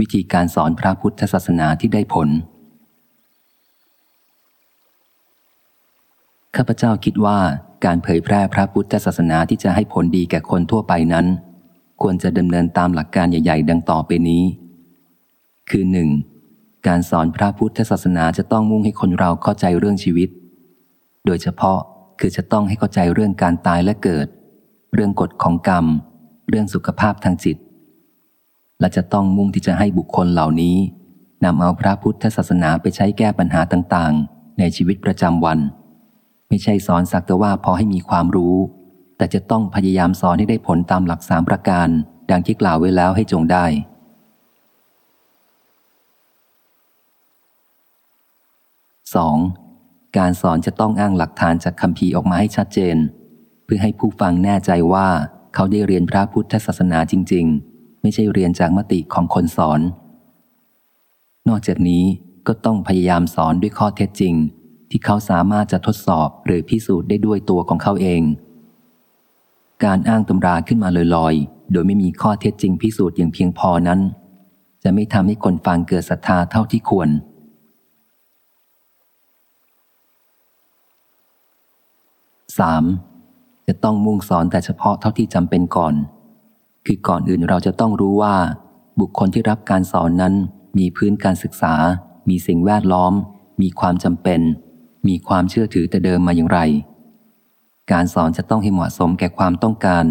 วิธีการสอนพระพุทธศาสนาที่ได้ผล ข้าพเจ้าคิดว่าการเผยแพร่พระพุทธศาสนาที่จะให้ผลดีแก่คนทั่วไปนั้น ควรจะดำเนินตามหลักการใหญ่ ๆ ดังต่อไปนี้ คือหนึ่งการสอนพระพุทธศาสนาจะต้องมุ่งให้คนเราเข้าใจเรื่องชีวิต โดยเฉพาะคือจะต้องให้เข้าใจเรื่องการตายและเกิด เรื่องกฎของกรรม เรื่องสุขภาพทางจิต และจะต้องมุ่งที่จะให้บุคคลเหล่านี้นำเอาพระพุทธศาสนาไปใช้แก้ปัญหาต่างๆ ในชีวิตประจำวัน ไม่ใช่สอนสักแต่ว่าพอให้มีความรู้ แต่จะต้องพยายามสอนให้ได้ผลตามหลักสามประการ ดังที่กล่าวไว้แล้วให้จงได้ 2. การสอนจะต้องอ้างหลักฐานจากคำพีออกมาให้ชัดเจน เพื่อให้ผู้ฟังแน่ใจว่าเขาได้เรียนพระพุทธศาสนาจริง ๆ ไม่ใช่เรียนจากมติของคนสอน นอกจากนี้ก็ต้องพยายามสอนด้วยข้อเท็จจริง ที่เขาสามารถจะทดสอบหรือพิสูจน์ได้ด้วยตัวของเขาเอง การอ้างตำราขึ้นมาลอยๆ โดยไม่มีข้อเท็จจริงพิสูจน์อย่างเพียงพอนั้น จะไม่ทำให้คนฟังเกิดศรัทธาเท่าที่ควร 3. จะต้องมุ่งสอนแต่เฉพาะเท่าที่จำเป็นก่อน คือก่อนอื่นเราจะต้องรู้ว่า บุคคลที่รับการสอนนั้น มีพื้นการศึกษา มีสิ่งแวดล้อม มีความจำเป็น มีความเชื่อถือแต่เดิมมาอย่างไร การสอนจะต้องให้เหมาะสมแก่ความต้องการ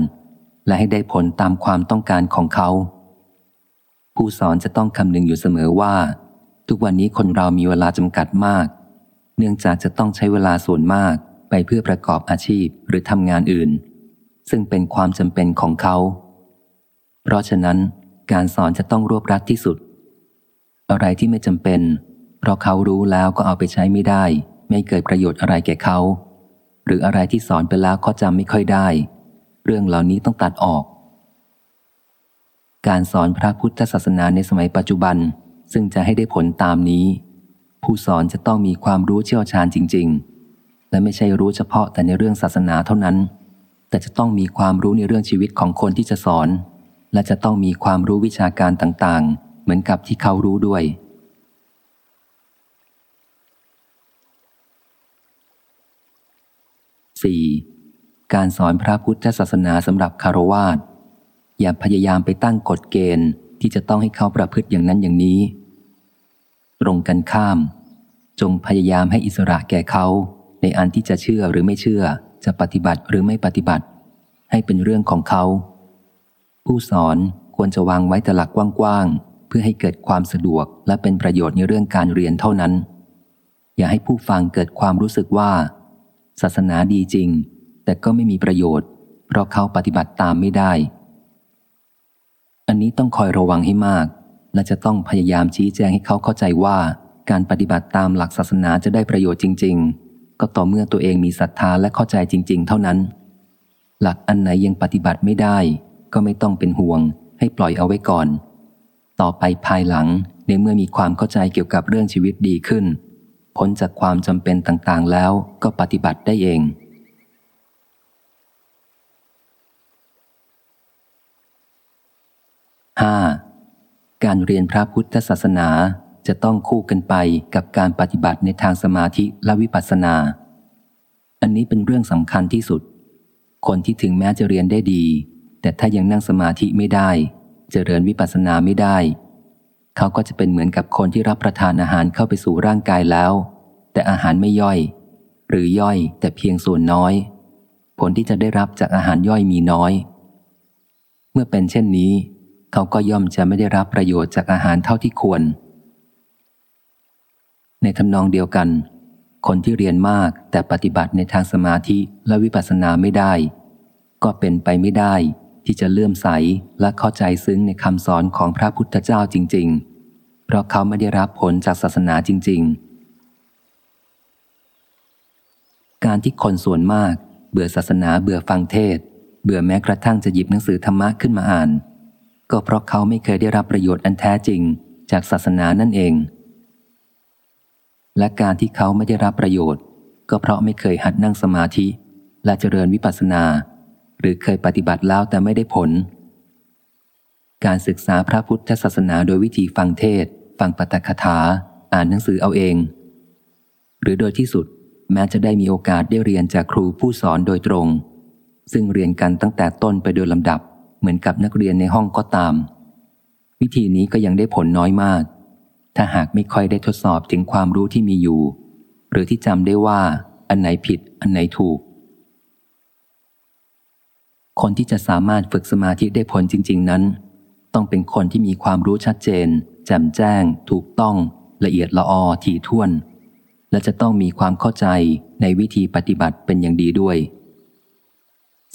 และให้ได้ผลตามความต้องการของเขา ผู้สอนจะต้องคำนึงอยู่เสมอว่า ทุกวันนี้คนเรามีเวลาจำกัดมาก เนื่องจากจะต้องใช้เวลาส่วนมากไปเพื่อประกอบอาชีพหรือทำงานอื่น ซึ่งเป็นความจำเป็นของเขา เพราะฉะนั้นการสอนจะต้องรวบรัดที่สุด อะไรที่ไม่จำเป็น เพราะเขารู้แล้วก็เอาไปใช้ไม่ได้ ไม่เกิดประโยชน์อะไรแก่เขา หรืออะไรที่สอนไปแล้วก็จำไม่ค่อยได้ เรื่องเหล่านี้ต้องตัดออก การสอนพระพุทธศาสนาในสมัยปัจจุบัน ซึ่งจะให้ได้ผลตามนี้ ผู้สอนจะต้องมีความรู้เชี่ยวชาญจริง ๆ และไม่ใช่รู้เฉพาะแต่ในเรื่องศาสนาเท่านั้น แต่จะต้องมีความรู้ในเรื่องชีวิตของคนที่จะสอน และจะต้องมีความรู้วิชาการต่างๆ เหมือนกับที่เขารู้ด้วย 4. การสอนพระพุทธศาสนาสำหรับคารวาสอย่าพยายามไปตั้งกฎเกณฑ์ที่จะต้องให้เขาประพฤติอย่างนั้นอย่างนี้ ตรงกันข้าม จงพยายามให้อิสระแก่เขา ในอันที่จะเชื่อหรือไม่เชื่อ จะปฏิบัติหรือไม่ปฏิบัติ ให้เป็นเรื่องของเขา ผู้สอนควรจะวางไว้แต่หลักกว้างๆ เพื่อให้เกิดความสะดวกและเป็นประโยชน์ในเรื่องการเรียนเท่านั้น อย่าให้ผู้ฟังเกิดความรู้สึกว่า ศาสนาดีจริง แต่ก็ไม่มีประโยชน์ เพราะเขาปฏิบัติตามไม่ได้ อันนี้ต้องคอยระวังให้มาก และจะต้องพยายามชี้แจงให้เขาเข้าใจว่า การปฏิบัติตามหลักศาสนาจะได้ประโยชน์จริง ๆ ก็ต่อเมื่อตัวเองมีศรัทธาและเข้าใจจริง ๆ เท่านั้น หลักอันไหนยังปฏิบัติไม่ได้ ก็ไม่ต้องเป็นห่วง ให้ปล่อยเอาไว้ก่อน ต่อไปภายหลังในเมื่อมีความเข้าใจเกี่ยวกับเรื่องชีวิตดีขึ้น พ้นจากความจำเป็นต่างๆแล้วก็ปฏิบัติได้เอง 5. การเรียนพระพุทธศาสนาจะต้องคู่กันไปกับการปฏิบัติในทางสมาธิและวิปัสสนา อันนี้เป็นเรื่องสำคัญที่สุด คนที่ถึงแม้จะเรียนได้ดี แต่ถ้ายังนั่งสมาธิไม่ได้ เจริญวิปัสสนาไม่ได้ เขาก็จะเป็นเหมือนกับคนที่รับประทานอาหารเข้าไปสู่ร่างกายแล้ว แต่อาหารไม่ย่อย หรือย่อยแต่เพียงส่วนน้อย ผลที่จะได้รับจากอาหารย่อยมีน้อย เมื่อเป็นเช่นนี้ เขาก็ย่อมจะไม่ได้รับประโยชน์จากอาหารเท่าที่ควร ในทำนองเดียวกัน คนที่เรียนมากแต่ปฏิบัติในทางสมาธิและวิปัสสนาไม่ได้ก็เป็นไปไม่ได้ ที่จะเลื่อมใสและเข้าใจซึ้งในคำสอนของพระพุทธเจ้าจริง ๆ เพราะเขาไม่ได้รับผลจากศาสนาจริง ๆ การที่คนส่วนมาก เบื่อศาสนาเบื่อฟังเทศ เบื่อแม้กระทั่งจะหยิบหนังสือธรรมะขึ้นมาอ่าน ก็เพราะเขาไม่เคยได้รับประโยชน์อันแท้จริงจากศาสนานั่นเอง และการที่เขาไม่ได้รับประโยชน์ ก็เพราะไม่เคยหัดนั่งสมาธิ และเจริญวิปัสสนา หรือเคยปฏิบัติแล้วแต่ไม่ได้ผล การศึกษาพระพุทธศาสนาโดยวิธีฟังเทศ ฟังปตคถา อ่านหนังสือเอาเอง หรือโดยที่สุดแม้จะได้มีโอกาสได้เรียนจากครูผู้สอนโดยตรง ซึ่งเรียนกันตั้งแต่ต้นไปโดยลำดับ เหมือนกับนักเรียนในห้องก็ตาม วิธีนี้ก็ยังได้ผลน้อยมาก ถ้าหากไม่ค่อยได้ทดสอบถึงความรู้ที่มีอยู่ หรือที่จำได้ว่า อันไหนผิด อันไหนถูก คนที่จะสามารถฝึกสมาธิได้ผลจริง ๆ นั้น ต้องเป็นคนที่มีความรู้ชัดเจน แจ่มแจ้ง ถูกต้อง ละเอียดละออถี่ถ้วน และจะต้องมีความเข้าใจในวิธีปฏิบัติเป็นอย่างดีด้วย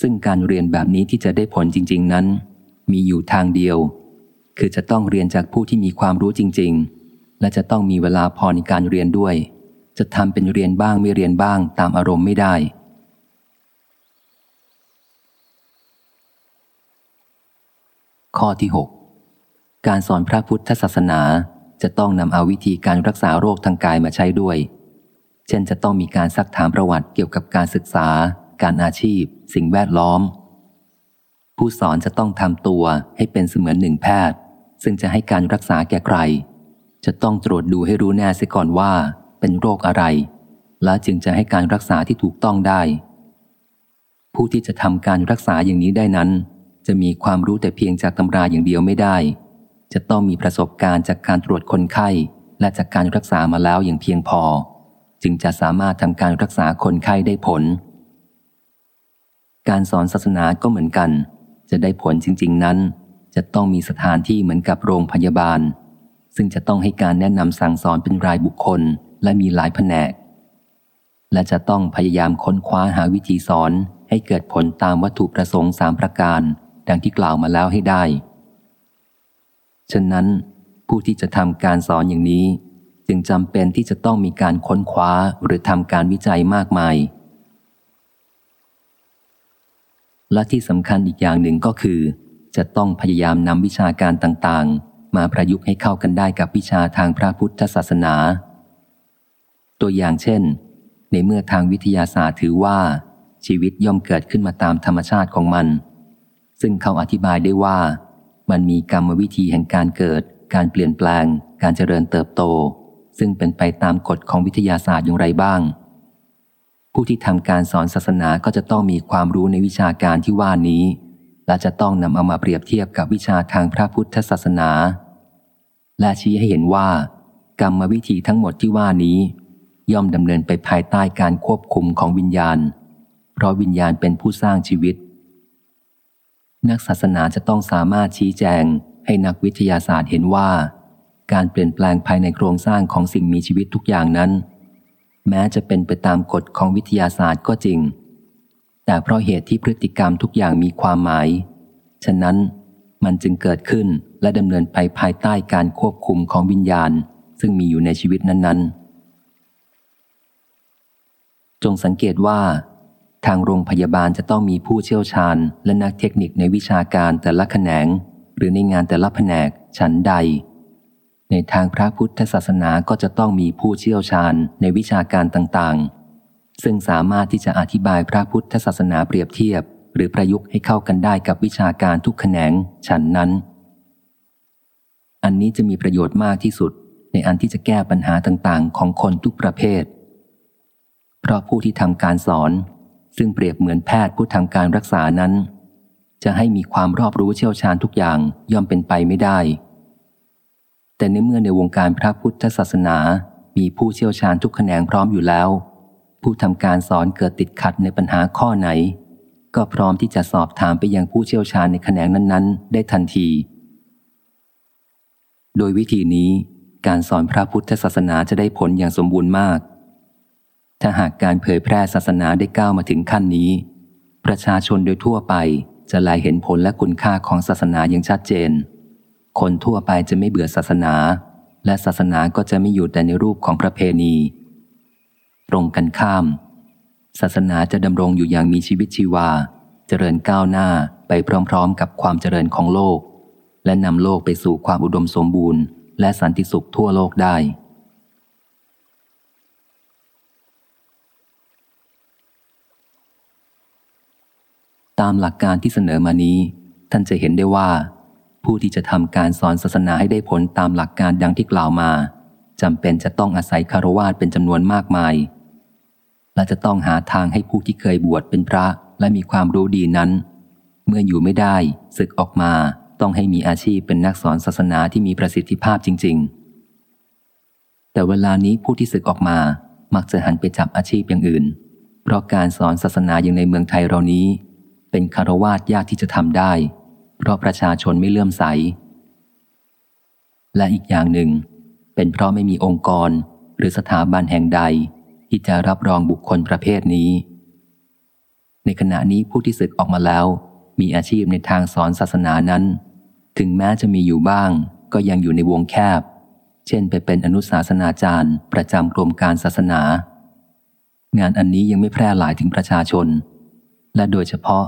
ซึ่งการเรียนแบบนี้ที่จะได้ผลจริง ๆ นั้น มีอยู่ทางเดียว คือจะต้องเรียนจากผู้ที่มีความรู้จริง ๆ และจะต้องมีเวลาพอในการเรียนด้วย จะทำเป็นเรียนบ้างไม่เรียนบ้างตามอารมณ์ไม่ได้ ข้อที่ 6 การสอนพระพุทธศาสนาจะต้องนำเอาวิธีการรักษาโรคทางกายมาใช้ด้วย เช่นจะต้องมีการซักถามประวัติเกี่ยวกับการศึกษา การอาชีพ สิ่งแวดล้อม ผู้สอนจะต้องทำตัวให้เป็นเสมือนหนึ่งแพทย์ ซึ่งจะให้การรักษาแก่ใคร จะต้องตรวจดูให้รู้แน่เสียก่อนว่า เป็นโรคอะไร แล้วจึงจะให้การรักษาที่ถูกต้องได้ ผู้ที่จะทำการรักษาอย่างนี้ได้นั้น จะมีความรู้แต่เพียงจากตำราอย่างเดียวไม่ได้ จะต้องมีประสบการณ์จากการตรวจคนไข้ และจากการรักษามาแล้วอย่างเพียงพอ จึงจะสามารถทำการรักษาคนไข้ได้ผล การสอนศาสนาก็เหมือนกัน จะได้ผลจริง ๆ นั้น จะต้องมีสถานที่เหมือนกับโรงพยาบาล ซึ่งจะต้องให้การแนะนำสั่งสอนเป็นรายบุคคล และมีหลายแผนก และจะต้องพยายามค้นคว้าหาวิธีสอนให้เกิดผลตามวัตถุประสงค์สามประการ ดังที่กล่าวมาแล้วให้ได้ ฉะนั้น ผู้ที่จะทำการสอนอย่างนี้ จึงจำเป็นที่จะต้องมีการค้นคว้าหรือทำการวิจัยมากมาย และที่สำคัญอีกอย่างหนึ่งก็คือ จะต้องพยายามนำวิชาการต่างๆ มาประยุกต์ให้เข้ากันได้กับวิชาทางพระพุทธศาสนา ตัวอย่างเช่น ในเมื่อทางวิทยาศาสตร์ถือว่าชีวิตย่อมเกิดขึ้นมาตามธรรมชาติของมัน ซึ่งเขาอธิบายได้ว่า มันมีกรรมวิธีแห่งการเกิด การเปลี่ยนแปลง การเจริญเติบโต ซึ่งเป็นไปตามกฎของวิทยาศาสตร์อย่างไรบ้าง ผู้ที่ทำการสอนศาสนาก็จะต้องมีความรู้ในวิชาการที่ว่านี้ และจะต้องนำเอามาเปรียบเทียบกับวิชาทางพระพุทธศาสนา และชี้ให้เห็นว่า กรรมวิธีทั้งหมดที่ว่านี้ ย่อมดำเนินไปภายใต้การควบคุมของวิญญาณ เพราะวิญญาณเป็นผู้สร้างชีวิต นักศาสนาจะต้องสามารถชี้แจง ให้นักวิทยาศาสตร์เห็นว่า การเปลี่ยนแปลงภายในโครงสร้างของสิ่งมีชีวิตทุกอย่างนั้น แม้จะเป็นไปตามกฎของวิทยาศาสตร์ก็จริง แต่เพราะเหตุที่พฤติกรรมทุกอย่างมีความหมาย ฉะนั้นมันจึงเกิดขึ้นและดำเนินไปภายใต้การควบคุมของวิญญาณ ซึ่งมีอยู่ในชีวิตนั้น ๆ จงสังเกตว่า ทางโรงพยาบาลจะต้องมีผู้เชี่ยวชาญ และนักเทคนิคในวิชาการแต่ละแขนง หรือในงานแต่ละแผนกฉันใด ในทางพระพุทธศาสนาก็จะต้องมีผู้เชี่ยวชาญในวิชาการต่างๆ ซึ่งสามารถที่จะอธิบายพระพุทธศาสนาเปรียบเทียบ หรือประยุกต์ให้เข้ากันได้กับวิชาการทุกแขนงฉันนั้น อันนี้จะมีประโยชน์มากที่สุด ในอันที่จะแก้ปัญหาต่างๆ ของคนทุกประเภท เพราะผู้ที่ทำการสอน ซึ่งเปรียบเหมือนแพทย์ผู้ทำการรักษานั้น จะให้มีความรอบรู้เชี่ยวชาญทุกอย่างย่อมเป็นไปไม่ได้ แต่ในเมื่อในวงการพระพุทธศาสนา มีผู้เชี่ยวชาญทุกแขนงพร้อมอยู่แล้ว ผู้ทำการสอนเกิดติดขัดในปัญหาข้อไหน ก็พร้อมที่จะสอบถามไปยังผู้เชี่ยวชาญในแขนงนั้น ๆ ได้ทันที โดยวิธีนี้การสอนพระพุทธศาสนาจะได้ผลอย่างสมบูรณ์มาก ถ้าหากการเผยแพร่ศาสนาได้ก้าวมาถึงขั้นนี้ ประชาชนโดยทั่วไปจะลายเห็นผลและคุณค่าของศาสนาอย่างชัดเจน คนทั่วไปจะไม่เบื่อศาสนา และศาสนาก็จะไม่อยู่แต่ในรูปของประเพณี ตรงกันข้าม ศาสนาจะดำรงอยู่อย่างมีชีวิตชีวา เจริญก้าวหน้าไปพร้อมๆ กับความเจริญของโลก และนำโลกไปสู่ความอุดมสมบูรณ์ และสันติสุขทั่วโลกได้ ตามหลักการที่เสนอมานี้ ท่านจะเห็นได้ว่า ผู้ที่จะทำการสอนศาสนาให้ได้ผลตามหลักการดังที่กล่าวมาจำเป็นจะต้องอาศัยคารวาสเป็นจำนวนมากมาย และจะต้องหาทางให้ผู้ที่เคยบวชเป็นพระและมีความรู้ดีนั้น เมื่ออยู่ไม่ได้ศึกออกมาต้องให้มีอาชีพเป็นนักสอนศาสนาที่มีประสิทธิภาพจริง ๆ แต่เวลานี้ผู้ที่ศึกออกมา มักจะหันไปจับอาชีพอย่างอื่น เพราะการสอนศาสนาอย่างในเมืองไทยเรานี้ เป็นคารวาสยากที่จะทำได้ เพราะประชาชนไม่เลื่อมใส และอีกอย่างหนึ่ง เป็นเพราะไม่มีองค์กรหรือสถาบันแห่งใด ที่จะรับรองบุคคลประเภทนี้ ในขณะนี้ผู้ที่ศึกออกมาแล้ว มีอาชีพในทางสอนศาสนานั้น ถึงแม้จะมีอยู่บ้าง ก็ยังอยู่ในวงแคบ เช่นไปเป็นอนุศาสนาจารย์ ประจำกรมการศาสนา งานอันนี้ยังไม่แพร่หลายถึงประชาชนและโดยเฉพาะ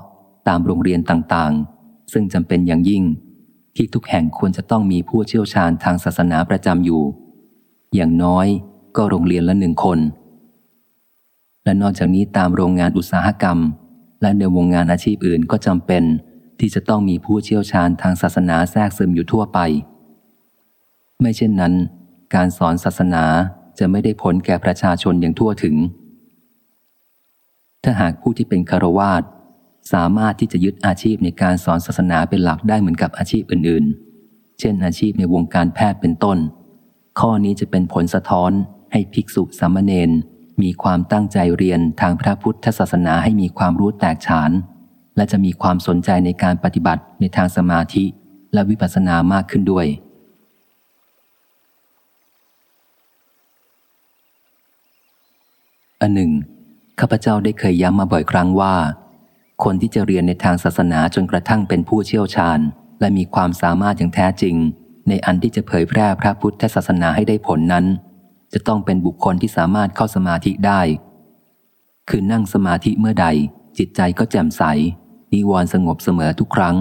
ตามโรงเรียนต่างๆ ซึ่งจำเป็นอย่างยิ่ง ที่ทุกแห่งควรจะต้องมีผู้เชี่ยวชาญทางศาสนาประจำอยู่ อย่างน้อยก็โรงเรียนละหนึ่งคน และนอกจากนี้ตามโรงงานอุตสาหกรรม และในวงงานอาชีพอื่นก็จำเป็น ที่จะต้องมีผู้เชี่ยวชาญทางศาสนาแทรกซึมอยู่ทั่วไป ไม่เช่นนั้น การสอนศาสนาจะไม่ได้ผลแก่ประชาชนอย่างทั่วถึงถ้าหากผู้ที่เป็นคารวาส สามารถที่จะยึดอาชีพในการสอนศาสนาเป็นหลักได้เหมือนกับอาชีพอื่นๆ เช่นอาชีพในวงการแพทย์เป็นต้น ข้อนี้จะเป็นผลสะท้อนให้ภิกษุสามเณรมีความตั้งใจเรียนทางพระพุทธศาสนาให้มีความรู้แตกฉาน และจะมีความสนใจในการปฏิบัติในทางสมาธิและวิปัสสนามากขึ้นด้วย อันหนึ่งข้าพเจ้าได้เคยย้ำมาบ่อยครั้งว่า คนที่จะเรียนในทางศาสนาจนกระทั่งเป็นผู้เชี่ยวชาญ และมีความสามารถอย่างแท้จริง ในอันที่จะเผยแพร่พระพุทธศาสนาให้ได้ผลนั้น จะต้องเป็นบุคคลที่สามารถเข้าสมาธิได้ คือนั่งสมาธิเมื่อใด จิตใจก็แจ่มใส นิวรณ์สงบเสมอทุกครั้ง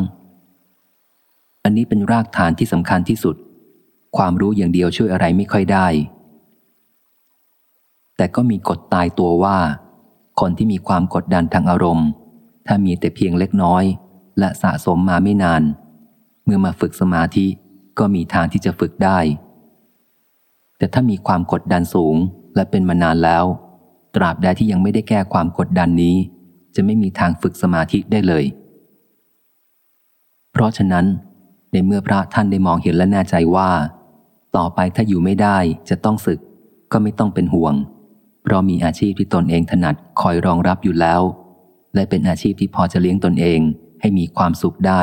อันนี้เป็นรากฐานที่สำคัญที่สุด ความรู้อย่างเดียวช่วยอะไรไม่ค่อยได้ แต่ก็มีกฎตายตัวว่า คนที่มีความกดดันทางอารมณ์ ถ้ามีแต่เพียงเล็กน้อย และสะสมมาไม่นาน เมื่อมาฝึกสมาธิก็มีทางที่จะฝึกได้ แต่ถ้ามีความกดดันสูงและเป็นมานานแล้ว ตราบใดที่ยังไม่ได้แก้ความกดดันนี้ จะไม่มีทางฝึกสมาธิได้เลย เพราะฉะนั้น ในเมื่อพระท่านได้มองเห็นและแน่ใจว่า ต่อไปถ้าอยู่ไม่ได้จะต้องศึก ก็ไม่ต้องเป็นห่วง เพราะมีอาชีพที่ตนเองถนัดคอยรองรับอยู่แล้ว และเป็นอาชีพที่พอจะเลี้ยงตนเองให้มีความสุขได้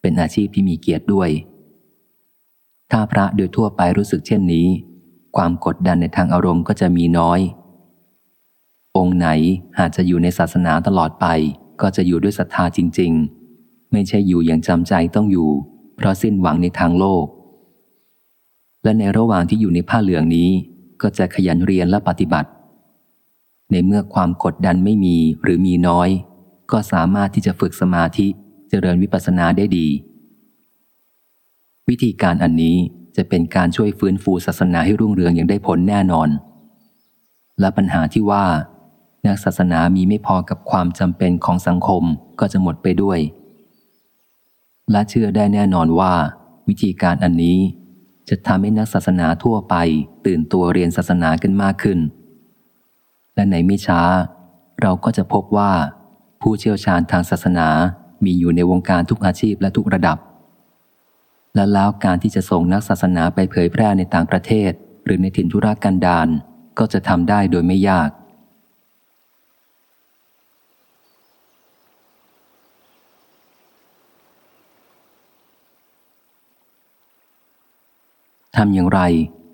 เป็นอาชีพที่มีเกียรติด้วย ถ้าพระโดยทั่วไปรู้สึกเช่นนี้ ความกดดันในทางอารมณ์ก็จะมีน้อย องค์ไหนหากจะอยู่ในศาสนาตลอดไป ก็จะอยู่ด้วยศรัทธาจริง ๆ ไม่ใช่อยู่อย่างจำใจต้องอยู่ เพราะสิ้นหวังในทางโลก และในระหว่างที่อยู่ในผ้าเหลืองนี้ ก็จะขยันเรียนและปฏิบัติ ในเมื่อความกดดันไม่มีหรือมีน้อย ก็สามารถที่จะฝึกสมาธิเจริญวิปัสสนาได้ดี วิธีการอันนี้จะเป็นการช่วยฟื้นฟูศาสนาให้รุ่งเรืองอย่างได้ผลแน่นอน และปัญหาที่ว่า นักศาสนามีไม่พอกับความจำเป็นของสังคมก็จะหมดไปด้วย และเชื่อได้แน่นอนว่า วิธีการอันนี้จะทำให้นักศาสนาทั่วไป ตื่นตัวเรียนศาสนากันมากขึ้น และในไม่ช้า เราก็จะพบว่า ผู้เชี่ยวชาญทางศาสนามีอยู่ในวงการทุกอาชีพและทุกระดับ และแล้วการที่จะส่งนักศาสนาไปเผยแพร่ในต่างประเทศ หรือในถิ่นธุรกันดารก็จะทำได้โดยไม่ยากทำอย่างไร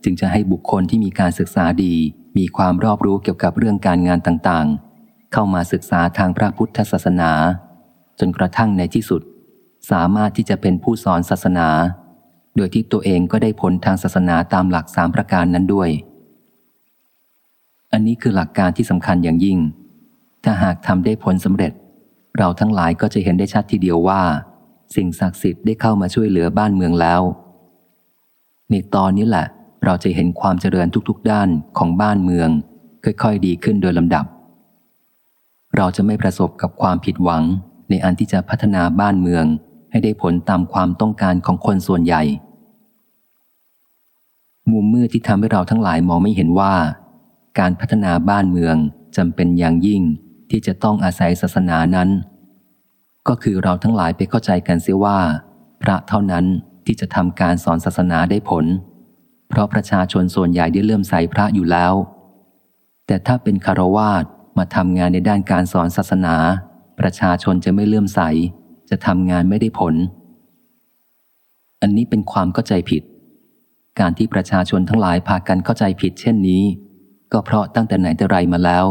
จึงจะให้บุคคลที่มีการศึกษาดี มีความรอบรู้เกี่ยวกับเรื่องการงานต่างๆ เข้ามาศึกษาทางพระพุทธศาสนา จนกระทั่งในที่สุด สามารถที่จะเป็นผู้สอนศาสนา โดยที่ตัวเองก็ได้ผลทางศาสนาตามหลักสามประการนั้นด้วย อันนี้คือหลักการที่สำคัญอย่างยิ่ง ถ้าหากทำได้ผลสำเร็จ เราทั้งหลายก็จะเห็นได้ชัดทีเดียวว่า สิ่งศักดิ์สิทธิ์ได้เข้ามาช่วยเหลือบ้านเมืองแล้วในตอนนี้แหละ เราจะเห็นความเจริญทุกๆ ด้านของบ้านเมือง ค่อยๆ ดีขึ้นโดยลำดับ เราจะไม่ประสบกับความผิดหวัง ในอันที่จะพัฒนาบ้านเมือง ให้ได้ผลตามความต้องการของคนส่วนใหญ่ มุมมืดที่ทำให้เราทั้งหลายมองไม่เห็นว่า การพัฒนาบ้านเมืองจำเป็นอย่างยิ่งที่จะต้องอาศัยศาสนานั้น ก็คือเราทั้งหลายไปเข้าใจกันเสียว่า พระเท่านั้นที่จะทำการสอนศาสนาได้ผล เพราะประชาชนส่วนใหญ่ได้เลื่อมใสพระอยู่แล้ว แต่ถ้าเป็นคารวาสมาทำงานในด้านการสอนศาสนา ประชาชนจะไม่เลื่อมใส จะทำงานไม่ได้ผล อันนี้เป็นความเข้าใจผิด การที่ประชาชนทั้งหลายพากันเข้าใจผิดเช่นนี้ ก็เพราะตั้งแต่ไหนแต่ไรมาแล้ว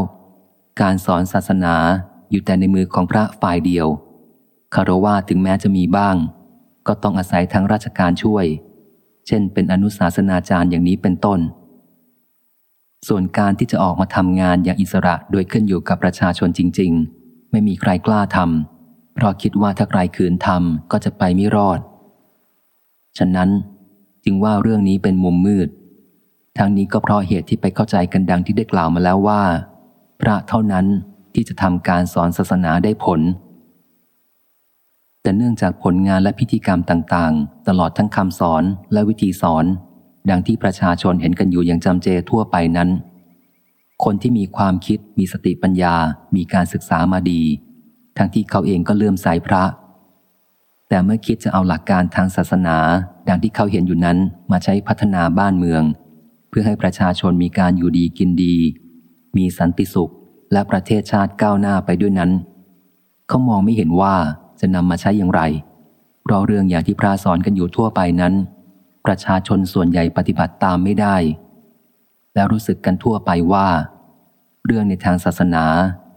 การสอนศาสนาอยู่แต่ในมือของพระฝ่ายเดียวคารวาถึงแม้จะมีบ้าง ก็ต้องอาศัยทางราชการช่วย เช่นเป็นอนุสาสนาจารย์อย่างนี้เป็นต้น ส่วนการที่จะออกมาทำงานอย่างอิสระโดยขึ้นอยู่กับประชาชนจริง ๆ ไม่มีใครกล้าทำเพราะคิดว่าถ้าใครขืนทำก็จะไปไม่รอด ฉะนั้นจึงว่าเรื่องนี้เป็นมุมมืด ทั้งนี้ก็เพราะเหตุที่ไปเข้าใจกันดังที่ได้กล่าวมาแล้วว่า พระเท่านั้นที่จะทำการสอนศาสนาได้ผล แต่เนื่องจากผลงานและพิธีกรรมต่างๆ ตลอดทั้งคำสอนและวิธีสอน ดังที่ประชาชนเห็นกันอยู่อย่างจำเจทั่วไปนั้น คนที่มีความคิดมีสติปัญญา มีการศึกษามาดี ทั้งที่เขาเองก็เลื่อมใสพระ แต่เมื่อคิดจะเอาหลักการทางศาสนา ดังที่เขาเห็นอยู่นั้นมาใช้พัฒนาบ้านเมือง เพื่อให้ประชาชนมีการอยู่ดีกินดี มีสันติสุขและประเทศชาติก้าวหน้าไปด้วยนั้น เขามองไม่เห็นว่า จะนำมาใช้อย่างไร เพราะเรื่องอย่างที่พระสอนกันอยู่ทั่วไปนั้น ประชาชนส่วนใหญ่ปฏิบัติตามไม่ได้ แล้วรู้สึกกันทั่วไปว่า เรื่องในทางศาสนา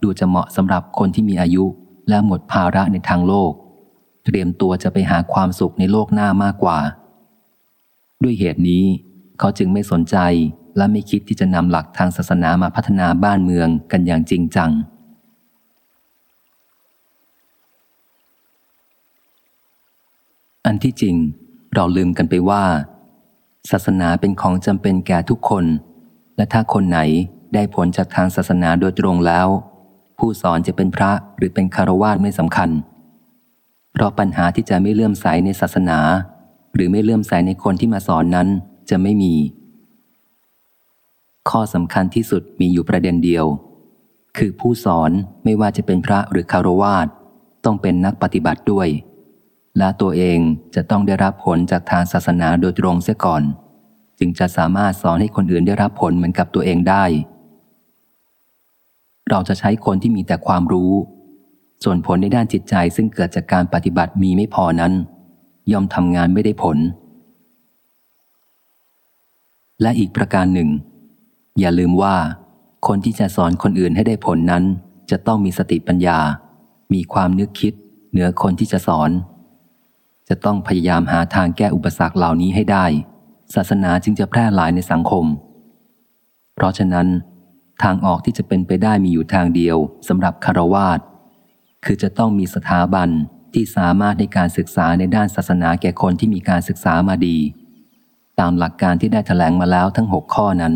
ดูจะเหมาะสำหรับคนที่มีอายุและหมดภาระในทางโลก เตรียมตัวจะไปหาความสุขในโลกหน้ามากกว่า ด้วยเหตุนี้ เขาจึงไม่สนใจและไม่คิดที่จะนำหลักทางศาสนามาพัฒนาบ้านเมืองกันอย่างจริงจัง อันที่จริง เราลืมกันไปว่า ศาสนาเป็นของจำเป็นแก่ทุกคน และถ้าคนไหนได้ผลจากทางศาสนาโดยตรงแล้ว ผู้สอนจะเป็นพระหรือเป็นคารวาสไม่สำคัญ เพราะปัญหาที่จะไม่เลื่อมใสในศาสนา หรือไม่เลื่อมใสในคนที่มาสอนนั้นจะไม่มี ข้อสำคัญที่สุดมีอยู่ประเด็นเดียว คือผู้สอนไม่ว่าจะเป็นพระหรือคารวาสต้องเป็นนักปฏิบัติด้วย และตัวเองจะต้องได้รับผลจากทางศาสนาโดยตรงเสียก่อน จึงจะสามารถสอนให้คนอื่นได้รับผลเหมือนกับตัวเองได้ เราจะใช้คนที่มีแต่ความรู้ ส่วนผลในด้านจิตใจซึ่งเกิดจากการปฏิบัติมีไม่พอนั้น ย่อมทำงานไม่ได้ผล และอีกประการหนึ่ง อย่าลืมว่า คนที่จะสอนคนอื่นให้ได้ผลนั้น จะต้องมีสติปัญญา มีความนึกคิด เหนือคนที่จะสอน จะต้องพยายามหาทางแก้อุปสรรคเหล่านี้ให้ได้ ศาสนาจึงจะแพร่หลายในสังคม เพราะฉะนั้น ทางออกที่จะเป็นไปได้มีอยู่ทางเดียวสำหรับคารวาสคือจะต้องมีสถาบันที่สามารถในการศึกษาในด้านศาสนาแก่คนที่มีการศึกษามาดี ตามหลักการที่ได้ถแถลงมาแล้วทั้งหกข้อนั้น